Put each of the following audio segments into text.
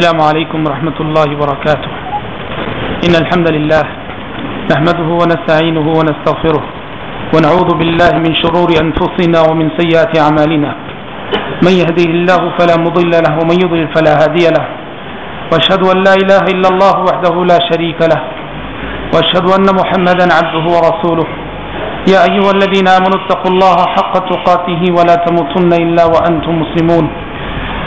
السلام عليكم ورحمة الله وبركاته. إن الحمد لله نحمده ونستعينه ونستغفره ونعوذ بالله من شرور أنفسنا ومن سيئات أعمالنا. من يهديه الله فلا مضل له ومن يضلل فلا هادي له. وأشهد أن لا إله إلا الله وحده لا شريك له. وأشهد أن محمدا عبده ورسوله. يا أيها الذين آمنوا اتقوا الله حق تقاته ولا تموتن إلا وأنتم مسلمون.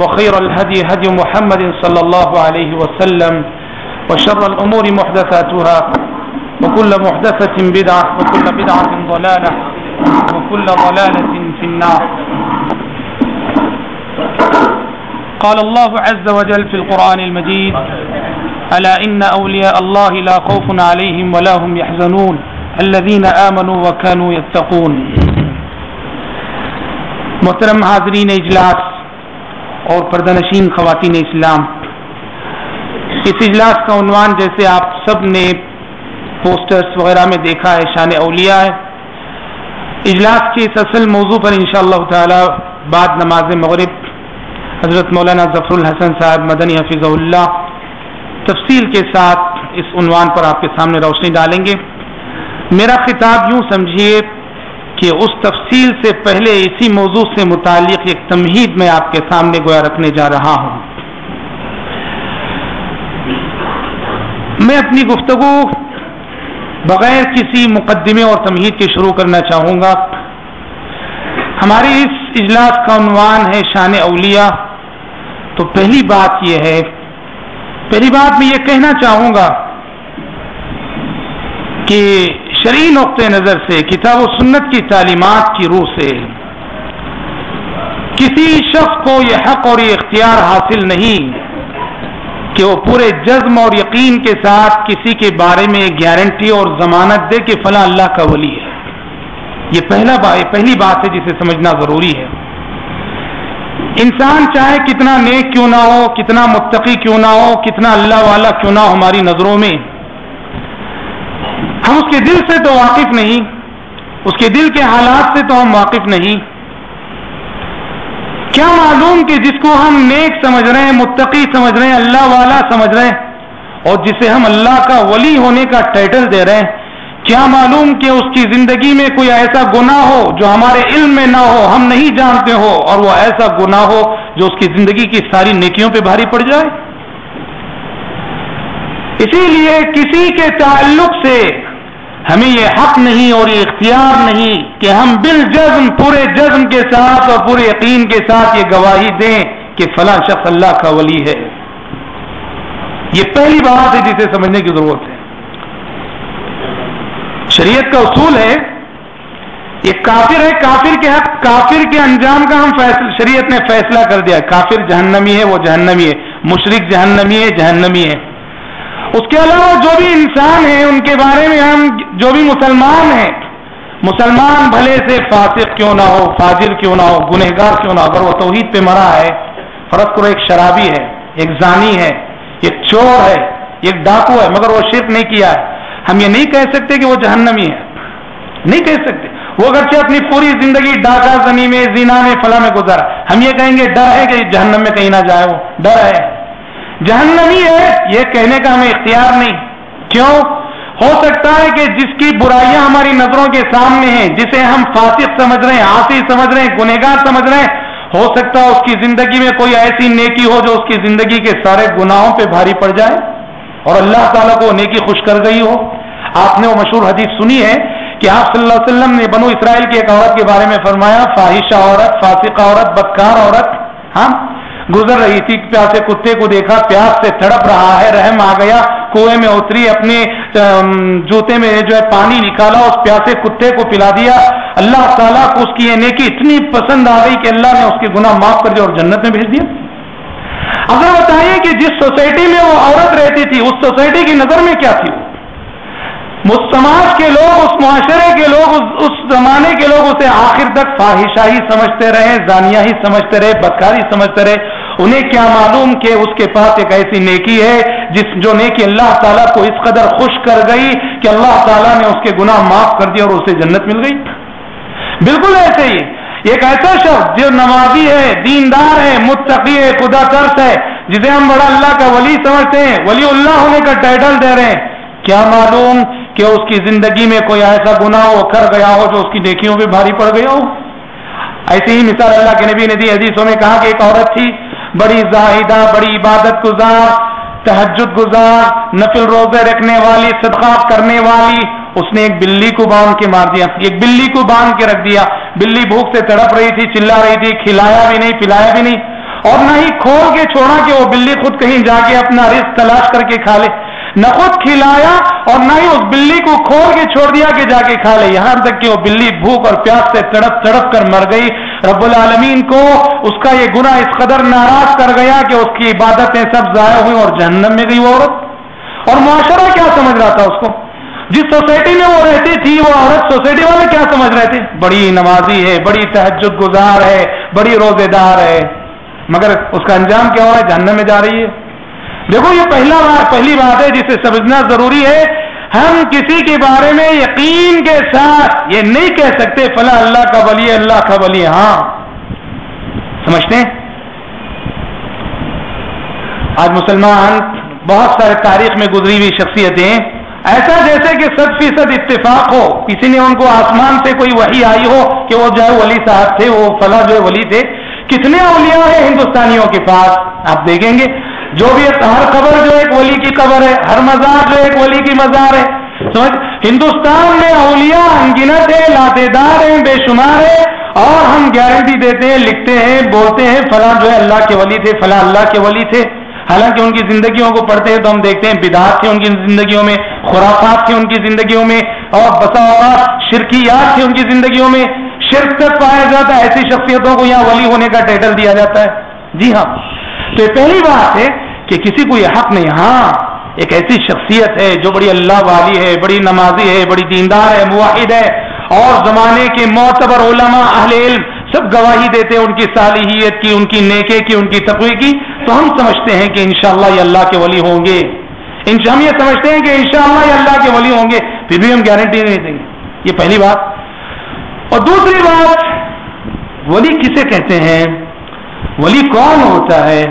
وخير الهدي هدي محمد صلى الله عليه وسلم وشر الأمور محدثاتها وكل محدثة بدعة وكل بدعة ضلالة وكل ضلالة في النار. قال الله عز وجل في القرآن المجيد ألا إن أولياء الله لا خوف عليهم ولا هم يحزنون. الذين آمنوا وكانوا يتقون. محترم حاضرین اجلاس اور پردنشین خواتین اسلام۔ اس اجلاس کا عنوان جیسے آپ سب نے پوسٹرز وغیرہ میں دیکھا ہے، شان اولیاء ہے۔ اجلاس کے اس اصل موضوع پر انشاءاللہ اللہ تعالی بعد نماز مغرب، حضرت مولانا ظفر الحسن صاحب مدنی حفیظ اللہ تفصیل کے ساتھ اس عنوان پر آپ کے سامنے روشنی ڈالیں گے۔ میرا خطاب یوں سمجھیے کہ اس تفصیل سے پہلے اسی موضوع سے متعلق ایک تمہید میں آپ کے سامنے گویا رکھنے جا رہا ہوں۔ میں اپنی گفتگو بغیر کسی مقدمے اور تمہید کے شروع کرنا چاہوں گا۔ ہماری اس اجلاس کا عنوان ہے شان اولیاء۔ تو پہلی بات یہ ہے، پہلی بات میں یہ کہنا چاہوں گا کہ شرعی نقطۂ نظر سے، کتاب و سنت کی تعلیمات کی روح سے۔ کسی شخص کو یہ حق اور یہ اختیار حاصل نہیں کہ وہ پورے جزم اور یقین کے ساتھ کسی کے بارے میں گارنٹی اور ضمانت دے کہ فلاں اللہ کا ولی ہے۔ یہ پہلا با پہلی بات ہے جسے سمجھنا ضروری ہے۔ انسان چاہے کتنا نیک کیوں نہ ہو، کتنا متقی کیوں نہ ہو، کتنا اللہ والا کیوں نہ ہو ہماری نظروں میں ہم اس کے دل سے تو واقف نہیں، اس کے دل کے حالات سے تو ہم واقف نہیں۔ کیا معلوم کہ جس کو ہم نیک سمجھ رہے ہیں، متقی سمجھ رہے ہیں، اللہ والا سمجھ رہے ہیں، اور جسے ہم اللہ کا ولی ہونے کا ٹائٹل دے رہے ہیں، کیا معلوم کہ اس کی زندگی میں کوئی ایسا گناہ ہو جو ہمارے علم میں نہ ہو، ہم نہیں جانتے ہو، اور وہ ایسا گناہ ہو جو اس کی زندگی کی ساری نیکیوں پہ بھاری پڑ جائے؟ اسی لیے کسی کے تعلق سے ہمیں یہ حق نہیں اور یہ اختیار نہیں کہ ہم بال جزم پورے جزم کے ساتھ اور پورے یقین کے ساتھ یہ گواہی دیں کہ فلاں شخص اللہ کا ولی ہے۔ یہ پہلی بات ہے جسے سمجھنے کی ضرورت ہے۔ شریعت کا اصول ہے، یہ کافر ہے، کافر کے حق، کافر کے انجام کا ہم فیصل، شریعت نے فیصلہ کر دیا کافر جہنمی ہے، وہ جہنمی ہے۔ مشرق جہنمی ہے جہنمی ہے۔ اس کے علاوہ جو بھی انسان ہیں، ان کے بارے میں ہم جو بھی مسلمان ہیں، مسلمان بھلے سے فاسق کیوں نہ ہو، فاجر کیوں نہ ہو، گنہگار کیوں نہ ہو، اگر وہ توحید پہ مرا ہے، فرض کرو ایک شرابی ہے، ایک زانی ہے، ایک چور ہے، ایک ڈاکو ہے، مگر وہ شرک نہیں کیا ہے۔ ہم یہ نہیں کہہ سکتے کہ وہ جہنمی ہے۔ نہیں کہہ سکتے۔ وہ اگرچہ اپنی پوری زندگی ڈاکہ، زنی میں، زینا میں، فلاں میں گزارا ہم یہ کہیں گے، ڈر ہے کہ جہنم میں کہیں نہ جائے وہ۔ ڈر ہے۔ جہنمی ہے، یہ کہنے کا ہمیں اختیار نہیں۔ کیوں؟ ہو سکتا ہے کہ جس کی برائیاں ہماری نظروں کے سامنے ہیں، جسے ہم فاسق سمجھ رہے ہیں آسی سمجھ رہے ہیں، گنہگار سمجھ رہے ہیں، ہو سکتا ہے اس کی زندگی میں کوئی ایسی نیکی ہو جو اس کی زندگی کے سارے گناہوں پہ بھاری پڑ جائے اور اللہ تعالیٰ کو نیکی خوش کر گئی ہو۔ آپ نے وہ مشہور حدیث سنی ہے کہ آپ صلی اللہ علیہ وسلم نے بنو اسرائیل کی ایک عورت کے بارے میں فرمایا، فاحشہ عورت فاسقہ عورت، بدکار عورت۔ ہاں؟ گزر رہی تھی، پیاسے کتے کو دیکھا، پیاس سے تڑپ رہا ہے، رحم آ گیا، کنویں میں اتری، اپنے جوتے میں جو ہے پانی نکالا، اس پیاسے کتے کو پلا دیا۔ اللہ تعالیٰ کو اس کی یہ نیکی اتنی پسند آ گئی کہ اللہ نے اس کے گناہ معاف کر دیا اور جنت میں بھیج دیا۔ اگر بتائیے کہ جس سوسائٹی میں وہ عورت رہتی تھی، اس سوسائٹی کی نظر میں کیا تھی؟ وہ سماج کے لوگ، اس معاشرے کے لوگ، اس اس زمانے کے لوگ اسے آخر تک فاحشہ ہی سمجھتے رہے، زانیہ ہی سمجھتے رہے، بدکاری سمجھتے رہے۔ انہیں کیا معلوم کہ اس کے پاس ایک ایسی نیکی ہے جس جو نیکی اللہ تعالیٰ کو اس قدر خوش کر گئی کہ اللہ تعالیٰ نے اس کے گناہ معاف کر دیا اور اسے جنت مل گئی؟ بالکل ایسے ہی۔ ایک ایسا شخص جو نمازی ہے، دیندار ہے، متقی ہے، خدا ترس ہے، جسے ہم بڑا اللہ کا ولی سمجھتے ہیں، ولی اللہ ہونے کا ٹائٹل دے رہے ہیں۔ کیا معلوم کہ اس کی زندگی میں کوئی ایسا گناہ وہ کر گیا ہو جو اس کی نیکیوں پہ بھاری پڑ گیا ہو؟ ایسی ہی مثال اللہ کے نبی نے دی حدیثوں میں کہا کہ ایک عورت تھی بڑی زاہدہ، بڑی عبادت گزار تحجد گزار، نفل روزے رکھنے والی صدقات کرنے والی، اس نے ایک بلی کو باندھ کے مار دیا۔ ایک بلی کو باندھ کے رکھ دیا۔ بلی بھوک سے تڑپ رہی تھی، چلا رہی تھی، کھلایا بھی نہیں، پلایا بھی نہیں۔ اور نہ ہی کھول کے چھوڑا کہ وہ بلی خود کہیں جا کے اپنا رزق تلاش کر کے کھا لے۔ نہ خود کھلایا اور نہ ہی اس بلی کو کھول کے چھوڑ دیا کہ جا کے کھا لے۔ یہاں تک کہ وہ بلی بھوک اور پیاس سے تڑپ تڑپ کر مر گئی۔ رب العالمین کو اس کا یہ گناہ اس قدر ناراض کر گیا کہ اس کی عبادتیں سب ضائع ہوئی اور جہنم میں گئی وہ عورت۔ اور معاشرہ کیا سمجھ رہا تھا اس کو؟ جس سوسائٹی میں وہ رہتی تھی، وہ عورت سوسائٹی والے کیا سمجھ رہے تھے؟ بڑی نمازی ہے، بڑی تحجد گزار ہے، بڑی روزے دار ہے۔ مگر اس کا انجام کیا ہو رہا ہے؟ جہنم میں جا رہی ہے۔ دیکھو، یہ پہلا بات پہلی بات ہے جسے سمجھنا ضروری ہے ہم کسی کے بارے میں یقین کے ساتھ یہ نہیں کہہ سکتے، فلاں اللہ کا ولی اللہ کا ولی ہاں۔ سمجھتے ہیں؟ آج مسلمان بہت سارے تاریخ میں گزری ہوئی شخصیتیں ایسا جیسے کہ سب فیصد اتفاق ہو، کسی نے ان کو آسمان سے کوئی وہی آئی ہو کہ وہ جو ہے ولی صاحب تھے، وہ فلاں جو ہے ولی تھے۔ کتنے اولیاء ہیں ہندوستانیوں کے پاس؟ آپ دیکھیں گے۔ جو بھی ہر قبر جو ایک ولی کی قبر ہے، ہر مزار جو ایک ولی کی مزار ہے۔ سمجھ؟ ہندوستان میں اولیاء انگنت ہے لاتے دار ہیں، بے شمار ہے اور ہم گارنٹی دیتے ہیں، لکھتے ہیں، بولتے ہیں، فلاں جو ہے اللہ کے ولی تھے، فلاں اللہ کے ولی تھے۔ حالانکہ ان کی زندگیوں کو پڑھتے ہیں تو ہم دیکھتے ہیں، بدعات تھے ان کی زندگیوں میں، خرافات تھے ان کی زندگیوں میں، اور بسا اوقات شرکیات تھے ان کی زندگیوں میں۔ شرک تک پایا جاتا ہے، ایسی شخصیتوں کو یہاں ولی ہونے کا ٹائٹل دیا جاتا ہے۔ جی ہاں۔ تو یہ پہلی بات ہے کہ کسی کو یہ حق نہیں ہاں ایک ایسی شخصیت ہے جو بڑی اللہ والی ہے، بڑی نمازی ہے، بڑی دیندار ہے مواحد ہے، اور زمانے کے معتبر علماء، اہل علم سب گواہی دیتے ہیں ان کی صالحیت کی، ان کی نیکے کی، ان کی تقوی کی۔ تو ہم سمجھتے ہیں کہ انشاءاللہ یہ اللہ کے ولی ہوں گے۔ ہم یہ سمجھتے ہیں کہ انشاءاللہ یہ اللہ کے ولی ہوں گے، پھر بھی ہم گارنٹی نہیں دیں گے۔ یہ پہلی بات۔ اور دوسری بات، ولی کسے کہتے ہیں؟ ولی کون ہوتا ہے؟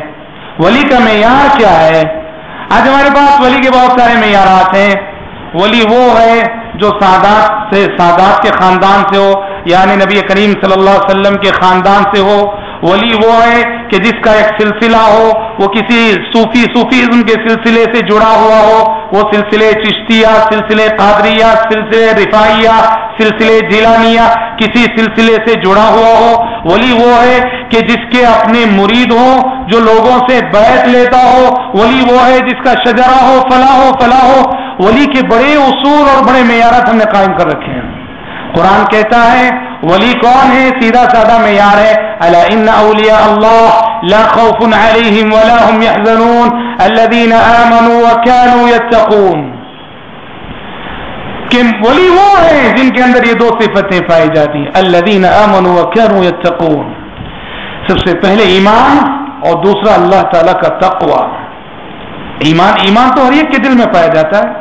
ولی کا معیار کیا ہے؟ آج ہمارے پاس ولی کے بہت سارے معیارات ہیں۔ ولی وہ ہے جو سادات سے سادات کے خاندان سے ہو یعنی نبی کریم صلی اللہ علیہ وسلم کے خاندان سے ہو۔ ولی وہ ہے کہ جس کا ایک سلسلہ ہو، وہ کسی صوفی صوفیزم کے سلسلے سے جڑا ہوا ہو، وہ سلسلے چشتیہ، سلسلے قادریہ، سلسلے رفائیہ سلسلے جیلانیہ، کسی سلسلے سے جڑا ہوا ہو۔ ولی وہ ہے کہ جس کے اپنے مرید ہوں، جو لوگوں سے بیت لیتا ہو۔ ولی وہ ہے جس کا شجرا ہو، فلاح ہو فلاح ہو۔ ولی کے بڑے اصول اور بڑے معیارات ہم نے قائم کر رکھے ہیں۔ قرآن کہتا ہے، ولی کون ہے؟ سیدھا سادہ معیار ہے، الا ان اولیاء اللہ لا خوف ولا هم يحزنون الذين امنوا وكانوا يتقون کہ ولی وہ ہیں جن کے اندر یہ دو صفتیں پائی جاتی ہیں الذين امنوا وكانوا يتقون سب سے پہلے ایمان اور دوسرا اللہ تعالی کا تقوی۔ ایمان ایمان تو ہر ایک کے دل میں پایا جاتا ہے۔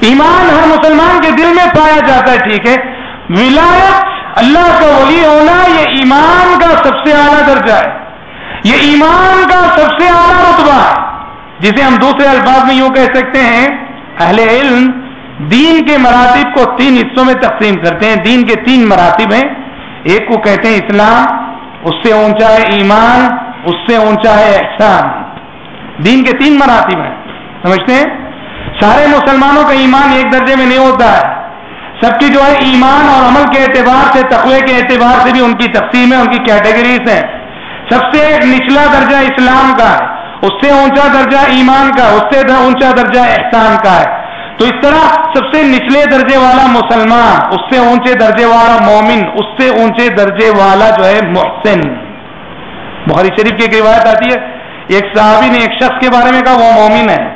ایمان ہر مسلمان کے دل میں پایا جاتا ہے، ٹھیک ہے؟ ولایت اللہ کا ولی ہونا یہ ایمان کا سب سے اعلیٰ درجہ ہے۔ یہ ایمان کا سب سے اعلیٰ رتبہ ہے۔ جسے ہم دوسرے الفاظ میں یوں کہہ سکتے ہیں، اہل علم دین کے مراتب کو تین حصوں میں تقسیم کرتے ہیں۔ دین کے تین مراتب ہیں۔ ایک کو کہتے ہیں اسلام، اس سے اونچا ہے ایمان، اس سے اونچا ہے احسان۔ دین کے تین مراتب ہیں۔ سمجھتے ہیں؟ سارے مسلمانوں کا ایمان ایک درجے میں نہیں ہوتا ہے۔ سب کی جو ہے ایمان اور عمل کے اعتبار سے، تقوی کے اعتبار سے بھی ان کی تقسیم ہے ان کی کیٹیگریز ہیں۔ سب سے نچلا درجہ اسلام کا ہے، اس سے اونچا درجہ ایمان کا اس سے اونچا درجہ احسان کا ہے۔ تو اس طرح سب سے نچلے درجے والا مسلمان، اس سے اونچے درجے والا مومن، اس سے اونچے درجے والا جو ہے محسن۔ بخاری شریف کی ایک روایت آتی ہے، ایک صحابی نے ایک شخص کے بارے میں کہا، وہ مومن ہے۔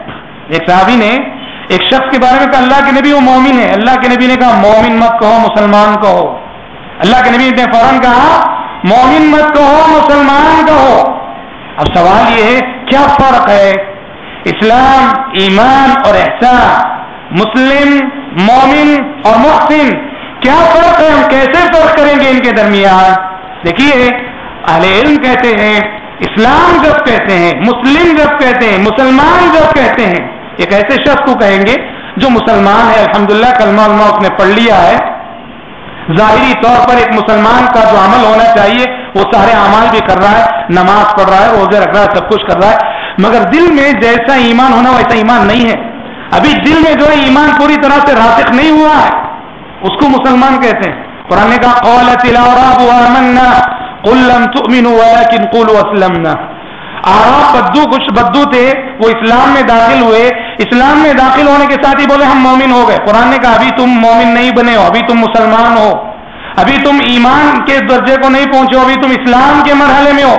ایک صحابی نے ایک شخص کے بارے میں کہا، اللہ کے نبی وہ مومن ہے۔ اللہ کے نبی نے کہا، مومن مت کہو، مسلمان کہو۔ اللہ کے نبی نے فوراً کہا، مومن مت کہو، مسلمان کہو۔ اب سوال یہ ہے، کیا فرق ہے؟ اسلام، ایمان اور احسان، مسلم، مومن اور محسن، کیا فرق ہے؟ ہم کیسے فرق کریں گے ان کے درمیان؟ دیکھیے، اہل علم کہتے ہیں، اسلام جب کہتے ہیں، مسلم جب کہتے ہیں، مسلمان جب کہتے ہیں ایک ایسے شخص کو کہیں گے جو مسلمان ہے، الحمدللہ للہ کلمہ علما اس نے پڑھ لیا ہے۔ ظاہری طور پر ایک مسلمان کا جو عمل ہونا چاہیے، وہ سارے اعمال بھی کر رہا ہے، نماز پڑھ رہا ہے، روزے رکھ رہا ہے، سب کچھ کر رہا ہے۔ مگر دل میں جیسا ایمان ہونا، ویسا ایمان نہیں ہے۔ ابھی دل میں جو ہے ایمان پوری طرح سے راسخ نہیں ہوا ہے۔ اس کو مسلمان کہتے ہیں۔ قرآن نے کہا آراب بدو کچھ بدو تھے، وہ اسلام میں داخل ہوئے۔ اسلام میں داخل ہونے کے ساتھ ہی بولے، ہم مومن ہو گئے۔ قرآن نے کہا، ابھی تم مومن نہیں بنے ہو، ابھی تم مسلمان ہو۔ ابھی تم ایمان کے درجے کو نہیں پہنچے ہو، ابھی تم اسلام کے مرحلے میں ہو۔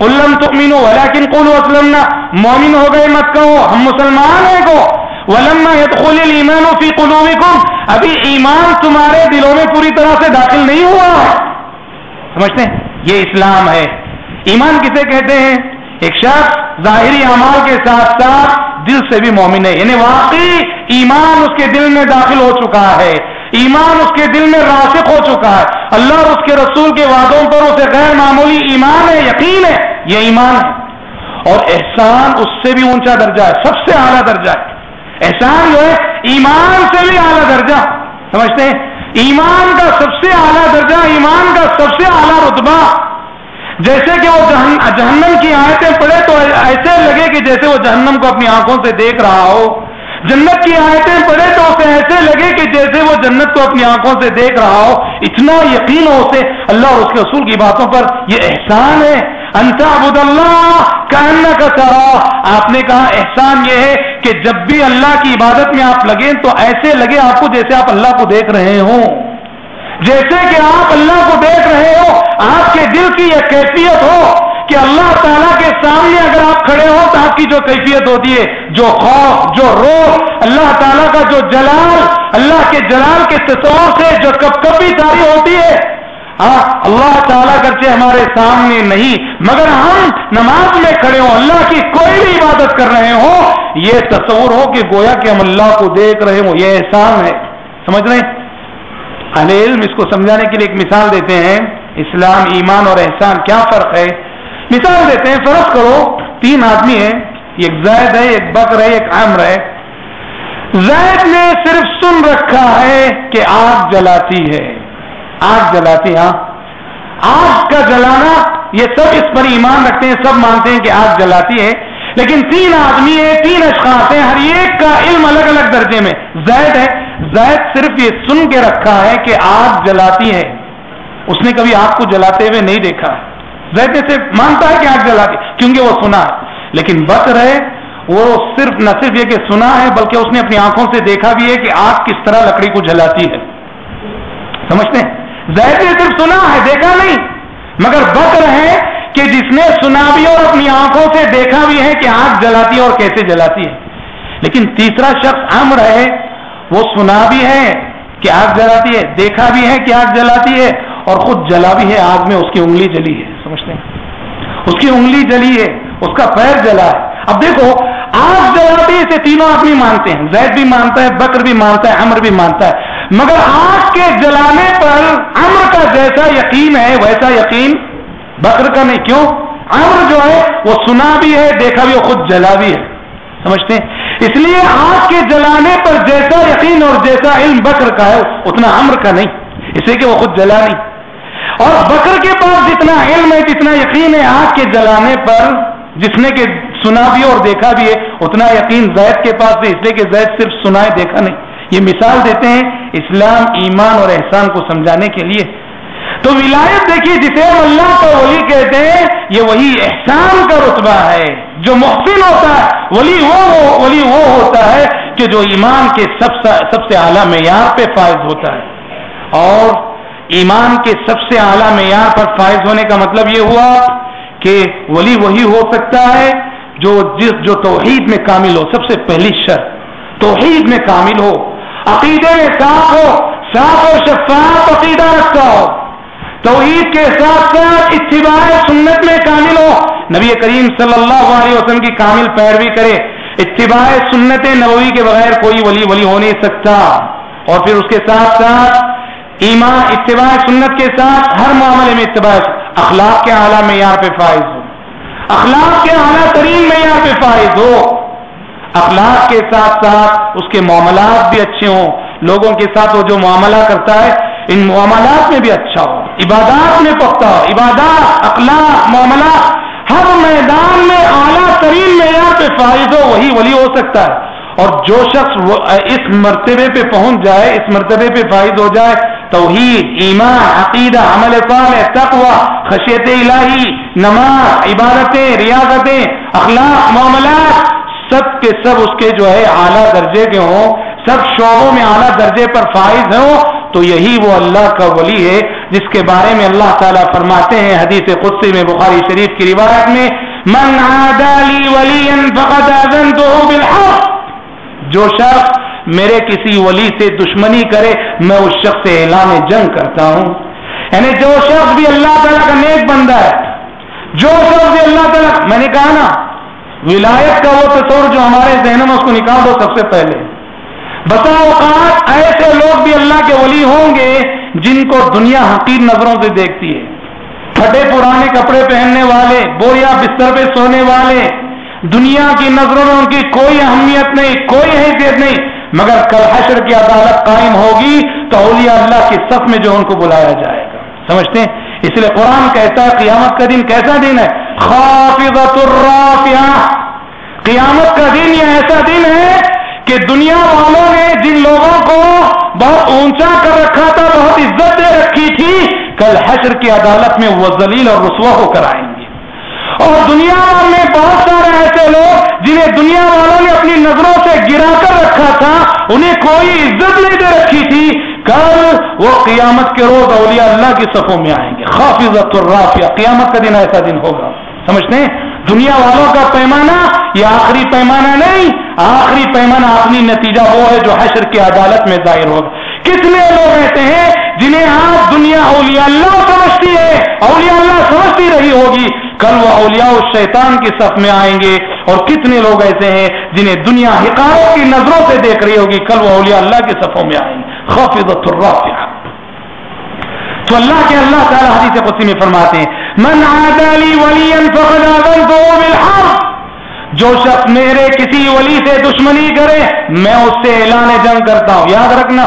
علم تمین ہو لیکن کون اسلم مومن ہو گئے، مت کہو، ہم مسلمان ہیں کو ولما يدخل الايمان في قلوبكم۔ ابھی ایمان تمہارے دلوں میں پوری طرح سے داخل نہیں ہوا۔ سمجھتے ہیں؟ یہ اسلام ہے۔ ایمان کسے کہتے ہیں؟ ایک شخص ظاہری اعمال کے ساتھ ساتھ دل سے بھی مومن ہے یعنی واقعی ایمان اس کے دل میں داخل ہو چکا ہے۔ ایمان اس کے دل میں راسک ہو چکا ہے۔ اللہ اور اس کے رسول کے وعدوں پر اسے غیر معمولی ایمان ہے، یقین ہے، یہ ایمان ہے۔ اور احسان اس سے بھی اونچا درجہ ہے، سب سے اعلیٰ درجہ ہے۔ احسان جو ہے، ایمان سے بھی اعلیٰ درجہ۔ سمجھتے ہیں؟ ایمان کا سب سے اعلیٰ درجہ، ایمان کا سب سے اعلیٰ رتبہ۔ جیسے کہ وہ جہنم کی آیتیں پڑھے تو ایسے لگے کہ جیسے وہ جہنم کو اپنی آنکھوں سے دیکھ رہا ہو۔ جنت کی آیتیں پڑھے تو اسے ایسے لگے کہ جیسے وہ جنت کو اپنی آنکھوں سے دیکھ رہا ہو۔ اتنا یقین ہو اسے۔ اللہ اور اس کے اصول کی باتوں پر یہ احسان ہے۔ انتا ابود اللہ کہنا کا سارا آپ نے کہا احسان یہ ہے کہ جب بھی اللہ کی عبادت میں آپ لگیں تو ایسے لگے آپ کو جیسے آپ اللہ کو دیکھ رہے ہوں۔ جیسے کہ آپ اللہ کو دیکھ رہے ہو، آپ کے دل کی یہ کیفیت ہو کہ اللہ تعالیٰ کے سامنے اگر آپ کھڑے ہو تو آپ کی جو کیفیت ہوتی ہے، جو خوف، جو رو اللہ تعالیٰ کا جو جلال، اللہ کے جلال کے تصور سے جو کب کب بھی تاری ہوتی ہے۔ ہاں اللہ تعالیٰ کرچے ہمارے سامنے نہیں، مگر ہم نماز میں کھڑے ہوں، اللہ کی کوئی بھی عبادت کر رہے ہوں، یہ تصور ہو کہ گویا کہ ہم اللہ کو دیکھ رہے ہوں، یہ احسان ہے۔ سمجھ رہے ہیں؟ اہل علم اس کو سمجھانے کے لیے ایک مثال دیتے ہیں، اسلام، ایمان اور احسان، کیا فرق ہے؟ مثال دیتے ہیں، فرض کرو، تین آدمی ہیں، ایک زید ہے، ایک بکر ہے، ایک عمر ہے۔ زید نے صرف سن رکھا ہے کہ آگ جلاتی ہے۔ آگ جلاتی ہاں۔ آگ کا جلانا، یہ سب اس پر ایمان رکھتے ہیں، سب مانتے ہیں کہ آگ جلاتی ہے۔ لیکن تین آدمی ہیں، تین اشخاص ہیں، ہر ایک کا علم الگ الگ درجے میں۔ زید ہے۔ زید صرف یہ سن کے رکھا ہے کہ آگ جلاتی ہے۔ اس نے کبھی آگ کو جلاتے ہوئے نہیں دیکھا۔ زید سے مانتا ہے کہ آگ جلاتی کیونکہ وہ سنا ہے۔ لیکن بک رہے، وہ صرف نہ صرف یہ کہ سنا ہے، بلکہ اس نے اپنی آنکھوں سے دیکھا بھی ہے کہ آگ کس طرح لکڑی کو جلاتی ہے۔ سمجھتے ہیں؟ زید نے صرف سنا ہے، دیکھا نہیں، مگر بک رہے کہ جس نے سنا بھی اور اپنی آنکھوں سے دیکھا بھی ہے کہ آگ جلاتی ہے اور کیسے جلاتی ہے۔ لیکن تیسرا شخص امر ہے، وہ سنا بھی ہے کہ آگ جلاتی ہے، دیکھا بھی ہے کہ آگ جلاتی ہے اور خود جلا بھی ہے آگ میں اس کی انگلی جلی ہے۔ سمجھتے ہیں؟ اس کی انگلی جلی ہے، اس کا پیر جلا ہے۔ اب دیکھو آگ جلاتی اسے تینوں آدمی مانتے ہیں۔ زید بھی مانتا ہے، بکر بھی مانتا ہے امر بھی مانتا ہے۔ مگر آگ کے جلانے پر امر کا جیسا یقین ہے، ویسا یقین بکر کا نہیں، کیوں؟ امر جو ہے، وہ سنا بھی ہے، دیکھا بھی اور خود جلا بھی ہے۔ سمجھتے ہیں؟ اس لیے آگ کے جلانے پر جیسا یقین اور جیسا علم بکر کا ہے، اتنا امر کا نہیں۔ اس لیے کہ وہ خود جلا نہیں۔ اور بکر کے پاس جتنا علم ہے، جتنا یقین ہے، آگ کے جلانے پر جس نے کہ سنا بھی اور دیکھا بھی ہے، اتنا یقین زید کے پاس ہے اس لیے کہ زید صرف سنا ہے، دیکھا نہیں۔ یہ مثال دیتے ہیں اسلام، ایمان اور احسان کو سمجھانے کے لیے۔ تو ولایت دیکھیے جسے ہم اللہ کا ولی کہتے ہیں، یہ وہی احسان کا رتبہ ہے۔ جو محسن ہوتا ہے، ولی وہ ولی وہ ہوتا ہے کہ جو ایمان کے سب سے سب سے اعلیٰ معیار پہ فائز ہوتا ہے۔ اور ایمان کے سب سے اعلیٰ معیار پر فائز ہونے کا مطلب یہ ہوا کہ ولی وہی ہو سکتا ہے جو جس، جو توحید میں کامل ہو، سب سے پہلی شرط۔ توحید میں کامل ہو، عقیدے میں صاف ہو، صاف اور شفاف عقیدہ رکھتا ہو۔ توحید کے ساتھ ساتھ اتباع سنت میں کامل ہو۔ نبی کریم صلی اللہ علیہ وسلم کی کامل پیروی کرے۔ اتباع سنت نبوی کے بغیر کوئی ولی ولی ہو نہیں سکتا۔ اور پھر اس کے ساتھ ساتھ ایمان، اتباع سنت کے ساتھ ہر معاملے میں اتباع اخلاق کے اعلیٰ معیار پہ فائز ہو۔ اخلاق کے اعلیٰ ترین معیار پہ فائز ہو۔ اخلاق کے ساتھ ساتھ اس کے معاملات بھی اچھے ہوں۔ لوگوں کے ساتھ وہ جو معاملہ کرتا ہے ان معاملات میں بھی اچھا ہو، عبادات میں پختہ ہو، عبادات، اخلاق، معاملات، ہر میدان میں اعلیٰ ترین معیار پہ فائز ہو، وہی ولی ہو سکتا ہے۔ اور جو شخص اس مرتبے پہ پہنچ جائے، اس مرتبے پہ فائز ہو جائے، توحید، ایمان، عقیدہ، عمل صالح، تقوی، خشیت الہی، نماز، عبادتیں، ریاضتیں، اخلاق، معاملات، سب کے سب اس کے جو ہے اعلیٰ درجے کے ہوں، سب شعبوں میں اعلیٰ درجے پر فائز ہوں۔ تو یہی وہ اللہ کا ولی ہے جس کے بارے میں اللہ تعالیٰ فرماتے ہیں حدیث قدسی میں بخاری شریف کی روایت میں، من فقد بالحق. جو شخص میرے کسی ولی سے دشمنی کرے، میں اس شخص سے اعلان جنگ کرتا ہوں۔ یعنی جو شخص بھی اللہ تعالیٰ کا نیک بندہ ہے، جو شخص بھی اللہ تعالیٰ، میں نے کہا نا، ولایت کا وہ تصور جو ہمارے ذہنوں میں اس کو نکال دو سب سے پہلے۔ بسا اوقات ایسے لوگ بھی اللہ کے ولی ہوں گے جن کو دنیا حقیر نظروں سے دیکھتی ہے۔ پھٹے پرانے کپڑے پہننے والے بوریا بستر پہ سونے والے، دنیا کی نظروں میں ان کی کوئی اہمیت نہیں، کوئی حیثیت نہیں، مگر کل حشر کی عدالت قائم ہوگی تو اولیاء اللہ کی صف میں جو ان کو بلایا جائے گا۔ سمجھتے ہیں؟ اس لیے قرآن کہتا ہے، قیامت کا دن کیسا دن ہے؟ خافضت الرافعہ۔ قیامت کا دن یہ ایسا دن ہے کہ دنیا والوں نے جن لوگوں کو بہت اونچا کر رکھا تھا، بہت عزت دے رکھی تھی، کل حشر کی عدالت میں وہ ذلیل اور رسوا ہو کر آئیں گے۔ اور دنیا میں بہت سارے ایسے لوگ جنہیں دنیا والوں نے اپنی نظروں سے گرا کر رکھا تھا، انہیں کوئی عزت نہیں دے رکھی تھی۔ کل وہ قیامت کے روز اولیاء اللہ کی صفوں میں آئیں گے۔ خافظت الرافیہ قیامت کا دن ایسا دن ہوگا۔ سمجھتے ہیں؟ دنیا والوں کا پیمانہ یہ آخری پیمانہ نہیں آخری پیمانہ اپنی نتیجہ وہ ہے جو حشر کی عدالت میں ظاہر ہوگا۔ کتنے لوگ ایسے ہیں؟ جنہیں آپ دنیا اولیاء اللہ سمجھتی ہے، اولیاء اللہ سمجھتی رہی ہوگی۔ کل وہ اولیاء شیطان کی صف میں آئیں گے اور کتنے لوگ ایسے ہیں جنہیں دنیا حکایت کی نظروں سے دیکھ رہی ہوگی۔ کل وہ اولیاء اللہ کی صفوں میں آئیں گے۔ خوفیت الرافعہ۔ تو اللہ کے اللہ تعالیٰ حدیث قدسی میں فرماتے ہیں، من عادلی ولی فقد آذنتو بالحرب. جو شخص میرے کسی ولی سے دشمنی کرے، میں اس سے اعلان جنگ کرتا ہوں۔ یاد رکھنا،